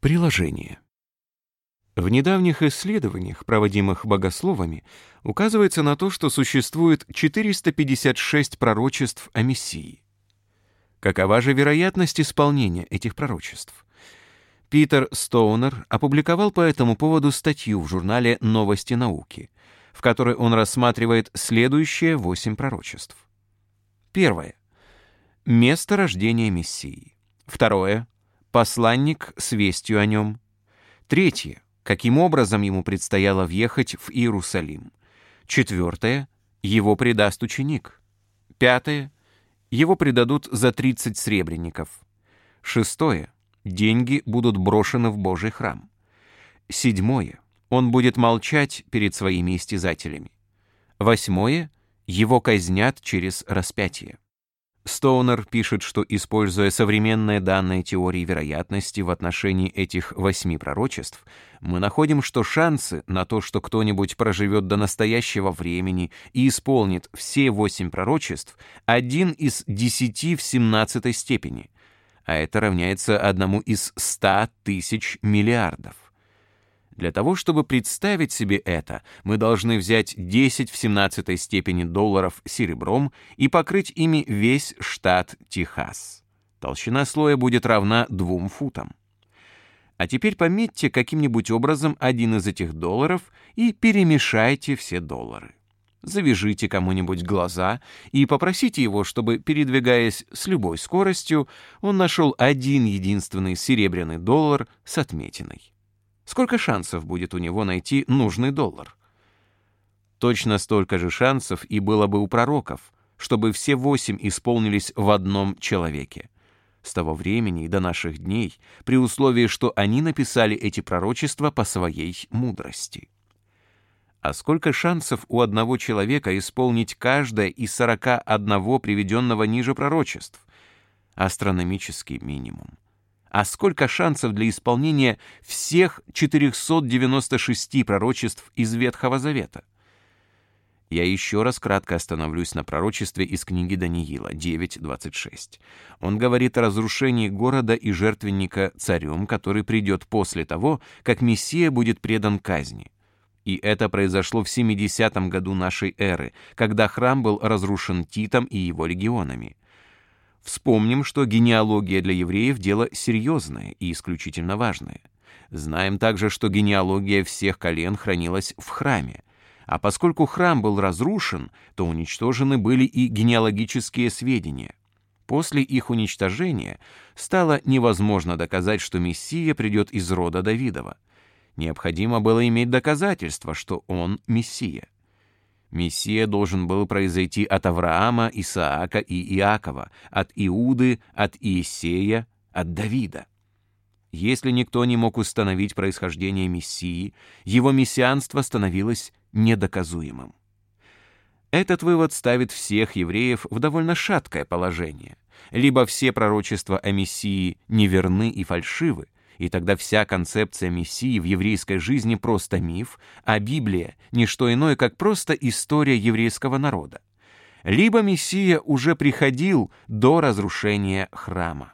Приложение. В недавних исследованиях, проводимых богословами, указывается на то, что существует 456 пророчеств о Мессии. Какова же вероятность исполнения этих пророчеств? Питер Стоунер опубликовал по этому поводу статью в журнале «Новости науки», в которой он рассматривает следующие восемь пророчеств. Первое. Место рождения Мессии. Второе посланник с вестью о нем. Третье. Каким образом ему предстояло въехать в Иерусалим. Четвертое. Его предаст ученик. Пятое. Его предадут за 30 сребреников. Шестое. Деньги будут брошены в Божий храм. Седьмое. Он будет молчать перед своими истязателями. Восьмое. Его казнят через распятие. Стоунер пишет, что, используя современные данные теории вероятности в отношении этих восьми пророчеств, мы находим, что шансы на то, что кто-нибудь проживет до настоящего времени и исполнит все восемь пророчеств, один из десяти в семнадцатой степени, а это равняется одному из ста тысяч миллиардов. Для того, чтобы представить себе это, мы должны взять 10 в 17 степени долларов серебром и покрыть ими весь штат Техас. Толщина слоя будет равна 2 футам. А теперь пометьте каким-нибудь образом один из этих долларов и перемешайте все доллары. Завяжите кому-нибудь глаза и попросите его, чтобы, передвигаясь с любой скоростью, он нашел один единственный серебряный доллар с отметиной. Сколько шансов будет у него найти нужный доллар? Точно столько же шансов и было бы у пророков, чтобы все восемь исполнились в одном человеке. С того времени и до наших дней, при условии, что они написали эти пророчества по своей мудрости. А сколько шансов у одного человека исполнить каждое из сорока одного приведенного ниже пророчеств? Астрономический минимум а сколько шансов для исполнения всех 496 пророчеств из Ветхого Завета? Я еще раз кратко остановлюсь на пророчестве из книги Даниила 9.26. Он говорит о разрушении города и жертвенника царем, который придет после того, как Мессия будет предан казни. И это произошло в 70 году нашей эры, когда храм был разрушен Титом и его легионами. Вспомним, что генеалогия для евреев — дело серьезное и исключительно важное. Знаем также, что генеалогия всех колен хранилась в храме. А поскольку храм был разрушен, то уничтожены были и генеалогические сведения. После их уничтожения стало невозможно доказать, что Мессия придет из рода Давидова. Необходимо было иметь доказательство, что он Мессия. Мессия должен был произойти от Авраама, Исаака и Иакова, от Иуды, от Иисея, от Давида. Если никто не мог установить происхождение Мессии, его мессианство становилось недоказуемым. Этот вывод ставит всех евреев в довольно шаткое положение. Либо все пророчества о Мессии неверны и фальшивы, и тогда вся концепция Мессии в еврейской жизни просто миф, а Библия — не что иное, как просто история еврейского народа. Либо Мессия уже приходил до разрушения храма.